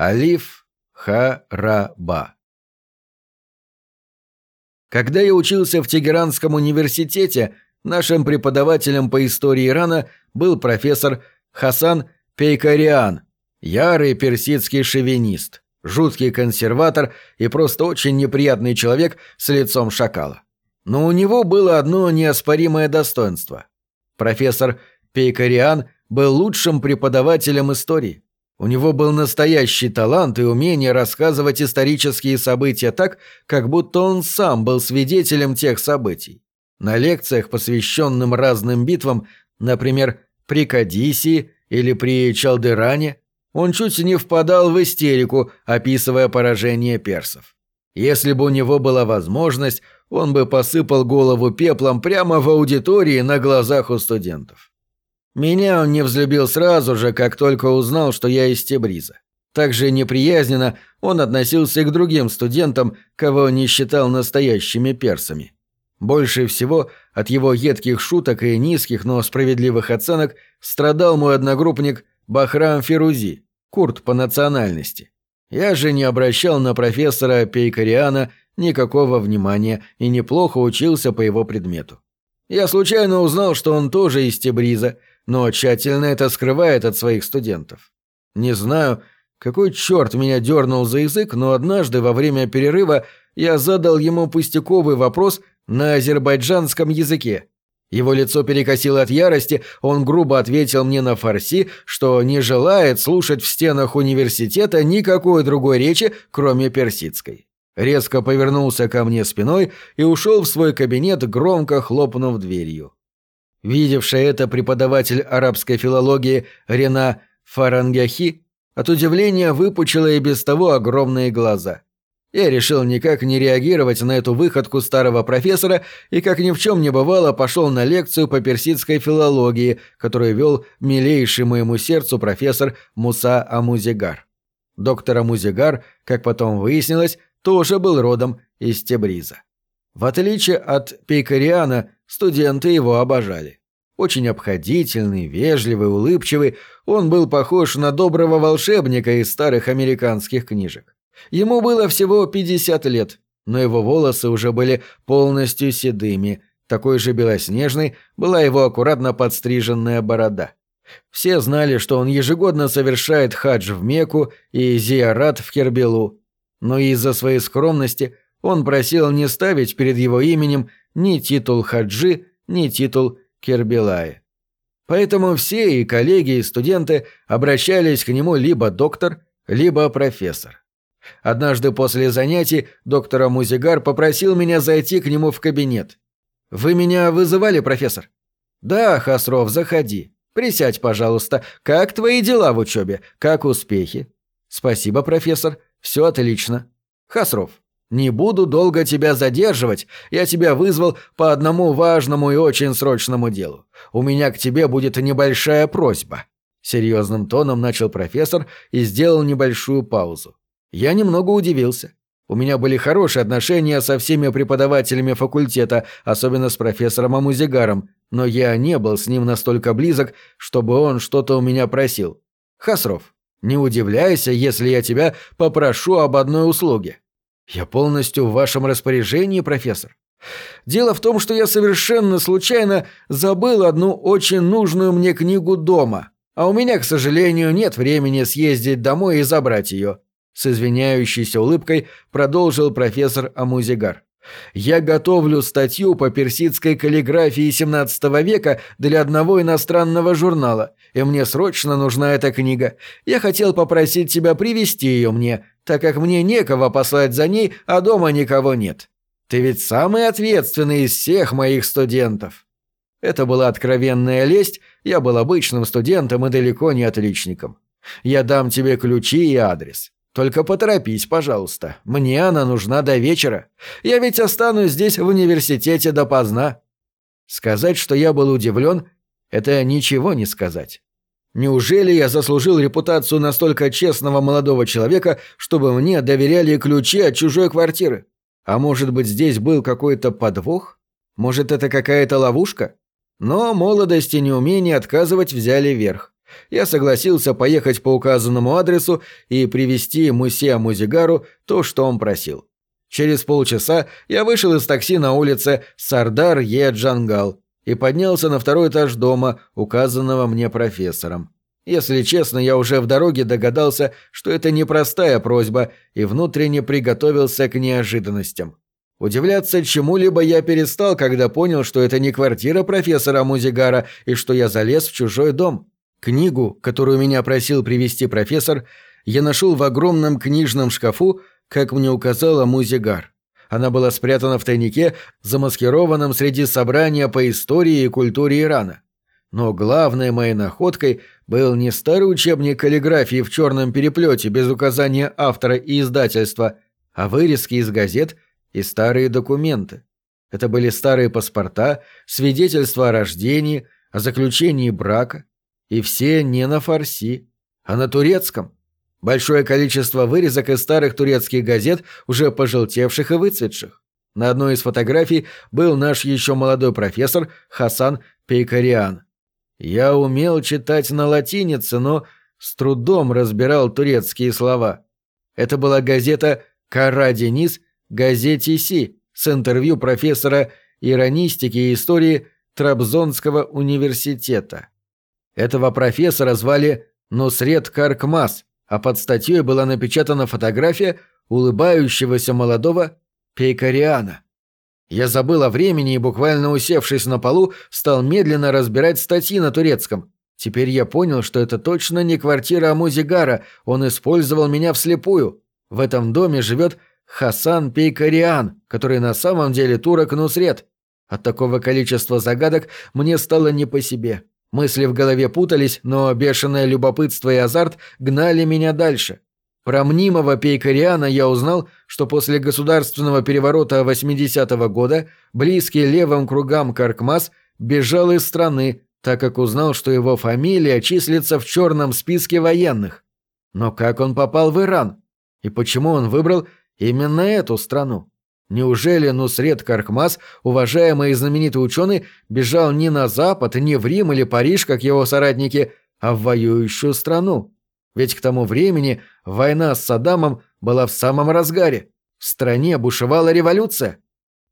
Алиф Хараба. Когда я учился в Тегеранском университете, нашим преподавателем по истории Ирана был профессор Хасан Пейкариан, ярый персидский шовинист, жуткий консерватор и просто очень неприятный человек с лицом шакала. Но у него было одно неоспоримое достоинство. Профессор Пейкариан был лучшим преподавателем истории. У него был настоящий талант и умение рассказывать исторические события так, как будто он сам был свидетелем тех событий. На лекциях, посвященным разным битвам, например, при Кадисии или при Чалдыране, он чуть не впадал в истерику, описывая поражение персов. Если бы у него была возможность, он бы посыпал голову пеплом прямо в аудитории на глазах у студентов. Меня он не взлюбил сразу же, как только узнал, что я из Тебриза. Также неприязненно он относился и к другим студентам, кого не считал настоящими персами. Больше всего от его едких шуток и низких, но справедливых оценок страдал мой одногруппник Бахрам Фирузи, курт по национальности. Я же не обращал на профессора Пейкариана никакого внимания и неплохо учился по его предмету. Я случайно узнал, что он тоже из Тебриза – но тщательно это скрывает от своих студентов. Не знаю, какой черт меня дернул за язык, но однажды во время перерыва я задал ему пустяковый вопрос на азербайджанском языке. Его лицо перекосило от ярости, он грубо ответил мне на фарси, что не желает слушать в стенах университета никакой другой речи, кроме персидской. Резко повернулся ко мне спиной и ушел в свой кабинет, громко хлопнув дверью. Видевшая это преподаватель арабской филологии Рена Фарангяхи от удивления выпучила и без того огромные глаза. Я решил никак не реагировать на эту выходку старого профессора и, как ни в чем не бывало, пошел на лекцию по персидской филологии, которую вел милейший моему сердцу профессор Муса Амузигар. Доктор Амузигар, как потом выяснилось, тоже был родом из Тебриза. В отличие от Пейкариана, студенты его обожали. Очень обходительный, вежливый, улыбчивый, он был похож на доброго волшебника из старых американских книжек. Ему было всего 50 лет, но его волосы уже были полностью седыми, такой же белоснежной была его аккуратно подстриженная борода. Все знали, что он ежегодно совершает хадж в Мекку и зиарат в Кербелу, но из-за своей скромности он просил не ставить перед его именем ни титул хаджи, ни титул Кербелае. Поэтому все и коллеги, и студенты обращались к нему либо доктор, либо профессор. Однажды после занятий доктора Музигар попросил меня зайти к нему в кабинет. «Вы меня вызывали, профессор?» «Да, Хасров, заходи. Присядь, пожалуйста. Как твои дела в учебе? Как успехи?» «Спасибо, профессор. Все отлично. Хасров, «Не буду долго тебя задерживать, я тебя вызвал по одному важному и очень срочному делу. У меня к тебе будет небольшая просьба». Серьезным тоном начал профессор и сделал небольшую паузу. Я немного удивился. У меня были хорошие отношения со всеми преподавателями факультета, особенно с профессором Амузигаром, но я не был с ним настолько близок, чтобы он что-то у меня просил. Хасров, не удивляйся, если я тебя попрошу об одной услуге. «Я полностью в вашем распоряжении, профессор. Дело в том, что я совершенно случайно забыл одну очень нужную мне книгу дома, а у меня, к сожалению, нет времени съездить домой и забрать ее», с извиняющейся улыбкой продолжил профессор Амузигар. Я готовлю статью по персидской каллиграфии XVII века для одного иностранного журнала, и мне срочно нужна эта книга. Я хотел попросить тебя привезти ее мне, так как мне некого послать за ней, а дома никого нет. Ты ведь самый ответственный из всех моих студентов». Это была откровенная лесть, я был обычным студентом и далеко не отличником. Я дам тебе ключи и адрес. Только поторопись, пожалуйста. Мне она нужна до вечера. Я ведь останусь здесь в университете допоздна». Сказать, что я был удивлен, это ничего не сказать. Неужели я заслужил репутацию настолько честного молодого человека, чтобы мне доверяли ключи от чужой квартиры? А может быть, здесь был какой-то подвох? Может, это какая-то ловушка? Но молодость и неумение отказывать взяли верх. Я согласился поехать по указанному адресу и привезти Мусе Музигару то, что он просил. Через полчаса я вышел из такси на улице Сардар-Е-Джангал и поднялся на второй этаж дома, указанного мне профессором. Если честно, я уже в дороге догадался, что это непростая просьба, и внутренне приготовился к неожиданностям. Удивляться чему-либо я перестал, когда понял, что это не квартира профессора Музигара и что я залез в чужой дом. Книгу, которую меня просил привезти профессор, я нашел в огромном книжном шкафу, как мне указала Музигар. Она была спрятана в тайнике, замаскированном среди собрания по истории и культуре Ирана. Но главной моей находкой был не старый учебник каллиграфии в черном переплете без указания автора и издательства, а вырезки из газет и старые документы. Это были старые паспорта, свидетельства о рождении, о заключении брака, и все не на фарси, а на турецком. Большое количество вырезок из старых турецких газет, уже пожелтевших и выцветших. На одной из фотографий был наш еще молодой профессор Хасан Пейкариан. Я умел читать на латинице, но с трудом разбирал турецкие слова. Это была газета «Кара Денис», газете «Си» с интервью профессора иронистики и истории Трабзонского университета. Этого профессора звали Нусред Каркмас, а под статьей была напечатана фотография улыбающегося молодого Пейкариана. Я забыл о времени и, буквально усевшись на полу, стал медленно разбирать статьи на турецком. Теперь я понял, что это точно не квартира Амузигара, он использовал меня вслепую. В этом доме живет Хасан Пейкариан, который на самом деле турок Нусред. От такого количества загадок мне стало не по себе. Мысли в голове путались, но бешеное любопытство и азарт гнали меня дальше. Про мнимого Пейкариана я узнал, что после государственного переворота 80-го года близкий левым кругам Каркмас бежал из страны, так как узнал, что его фамилия числится в черном списке военных. Но как он попал в Иран? И почему он выбрал именно эту страну? Неужели Нусред Каркмас, уважаемый и знаменитый ученый, бежал не на Запад, не в Рим или Париж, как его соратники, а в воюющую страну? Ведь к тому времени война с Саддамом была в самом разгаре. В стране бушевала революция.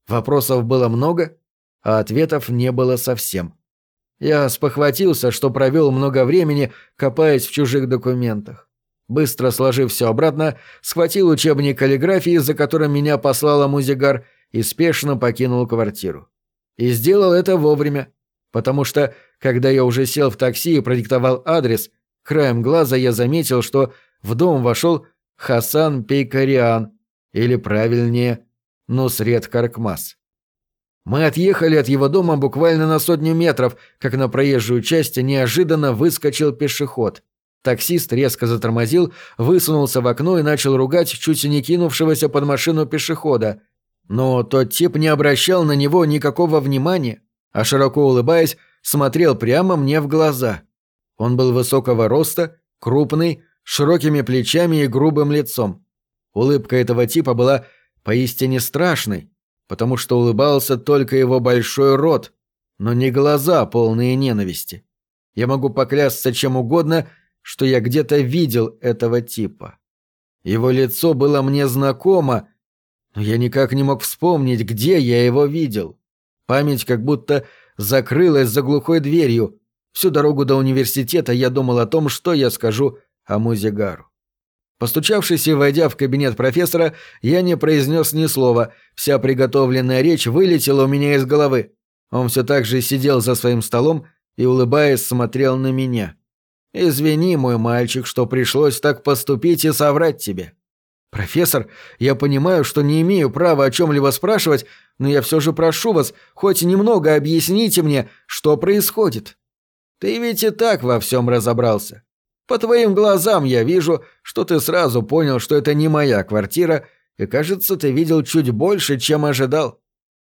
Вопросов было много, а ответов не было совсем. Я спохватился, что провел много времени, копаясь в чужих документах. Быстро сложив все обратно, схватил учебник каллиграфии, за которым меня послала Музигар, и спешно покинул квартиру. И сделал это вовремя, потому что, когда я уже сел в такси и продиктовал адрес, краем глаза я заметил, что в дом вошел Хасан Пейкариан, или правильнее, Нусред Каркмас. Мы отъехали от его дома буквально на сотню метров, как на проезжую часть неожиданно выскочил пешеход. Таксист резко затормозил, высунулся в окно и начал ругать чуть не кинувшегося под машину пешехода. Но тот тип не обращал на него никакого внимания, а широко улыбаясь, смотрел прямо мне в глаза. Он был высокого роста, крупный, с широкими плечами и грубым лицом. Улыбка этого типа была поистине страшной, потому что улыбался только его большой рот, но не глаза, полные ненависти. Я могу поклясться чем угодно, что я где-то видел этого типа. Его лицо было мне знакомо, но я никак не мог вспомнить, где я его видел. Память как будто закрылась за глухой дверью. Всю дорогу до университета я думал о том, что я скажу о Музигару. Постучавшись и войдя в кабинет профессора, я не произнес ни слова, вся приготовленная речь вылетела у меня из головы. Он все так же сидел за своим столом и, улыбаясь, смотрел на меня. Извини, мой мальчик, что пришлось так поступить и соврать тебе. Профессор, я понимаю, что не имею права о чем-либо спрашивать, но я все же прошу вас, хоть немного объясните мне, что происходит. Ты ведь и так во всем разобрался. По твоим глазам я вижу, что ты сразу понял, что это не моя квартира, и, кажется, ты видел чуть больше, чем ожидал.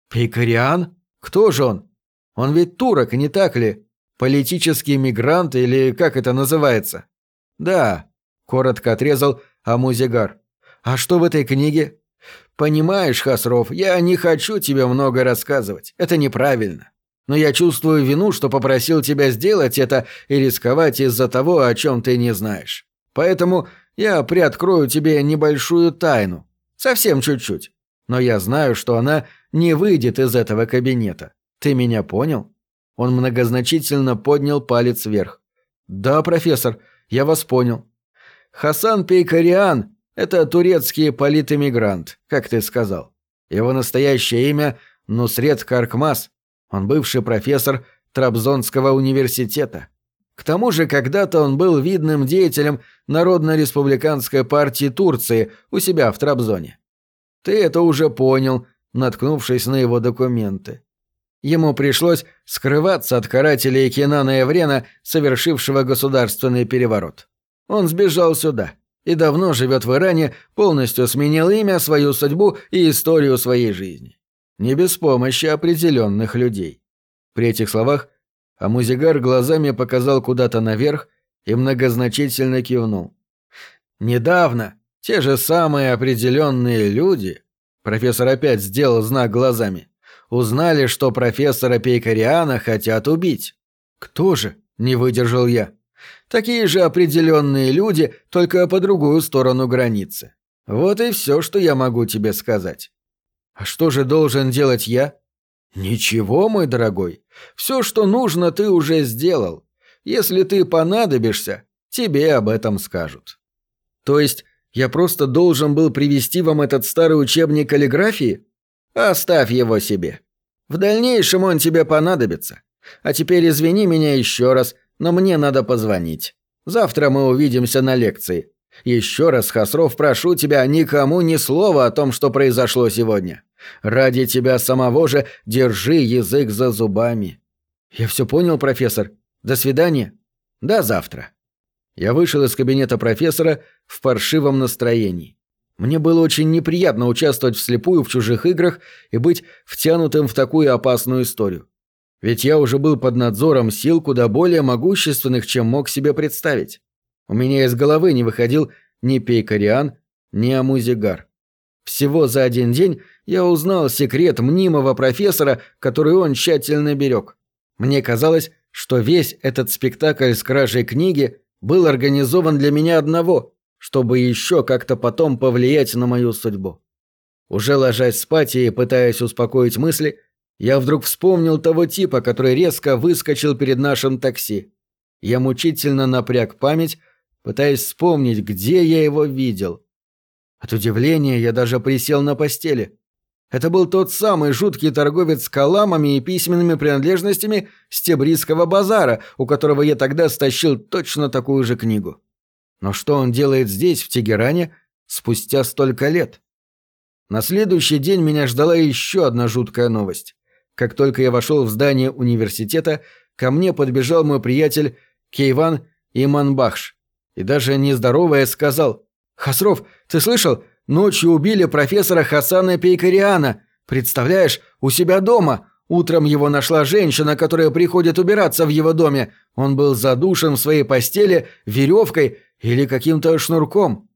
Пикариан? Кто же он? Он ведь турок, не так ли? Политический мигрант или как это называется? Да, коротко отрезал Амузигар. А что в этой книге? Понимаешь, Хасров, я не хочу тебе много рассказывать. Это неправильно. Но я чувствую вину, что попросил тебя сделать это и рисковать из-за того, о чем ты не знаешь. Поэтому я приоткрою тебе небольшую тайну. Совсем чуть-чуть. Но я знаю, что она не выйдет из этого кабинета. Ты меня понял?» Он многозначительно поднял палец вверх. «Да, профессор, я вас понял. Хасан Пейкариан – это турецкий политэмигрант, как ты сказал. Его настоящее имя – Нусрет Каркмас. Он бывший профессор Трабзонского университета. К тому же когда-то он был видным деятелем Народно-республиканской партии Турции у себя в Трабзоне. Ты это уже понял, наткнувшись на его документы. Ему пришлось скрываться от карателей Кенана Еврена, совершившего государственный переворот. Он сбежал сюда и давно живет в Иране, полностью сменил имя, свою судьбу и историю своей жизни. Не без помощи определенных людей. При этих словах Амузигар глазами показал куда-то наверх и многозначительно кивнул. Недавно те же самые определенные люди, профессор опять сделал знак глазами, узнали, что профессора Пейкариана хотят убить. Кто же? Не выдержал я. Такие же определенные люди, только по другую сторону границы. Вот и все, что я могу тебе сказать. А что же должен делать я? Ничего, мой дорогой. Все, что нужно, ты уже сделал. Если ты понадобишься, тебе об этом скажут. То есть я просто должен был привести вам этот старый учебник каллиграфии? Оставь его себе. В дальнейшем он тебе понадобится. А теперь извини меня еще раз, но мне надо позвонить. Завтра мы увидимся на лекции. Еще раз, Хасров, прошу тебя, никому ни слова о том, что произошло сегодня. Ради тебя самого же держи язык за зубами. Я все понял, профессор. До свидания. До завтра. Я вышел из кабинета профессора в паршивом настроении. Мне было очень неприятно участвовать вслепую в чужих играх и быть втянутым в такую опасную историю. Ведь я уже был под надзором сил куда более могущественных, чем мог себе представить. У меня из головы не выходил ни Пейкариан, ни Амузигар. Всего за один день я узнал секрет мнимого профессора, который он тщательно берег. Мне казалось, что весь этот спектакль с кражей книги был организован для меня одного, чтобы еще как-то потом повлиять на мою судьбу. Уже ложась спать и пытаясь успокоить мысли, я вдруг вспомнил того типа, который резко выскочил перед нашим такси. Я мучительно напряг память, пытаясь вспомнить, где я его видел. От удивления я даже присел на постели. Это был тот самый жуткий торговец с каламами и письменными принадлежностями с Тебрисского базара, у которого я тогда стащил точно такую же книгу. Но что он делает здесь, в Тегеране, спустя столько лет? На следующий день меня ждала еще одна жуткая новость. Как только я вошел в здание университета, ко мне подбежал мой приятель Кейван Иманбахш. И даже не здоровая сказал «Хасров, ты слышал? Ночью убили профессора Хасана Пейкариана. Представляешь, у себя дома. Утром его нашла женщина, которая приходит убираться в его доме. Он был задушен в своей постели веревкой или каким-то шнурком.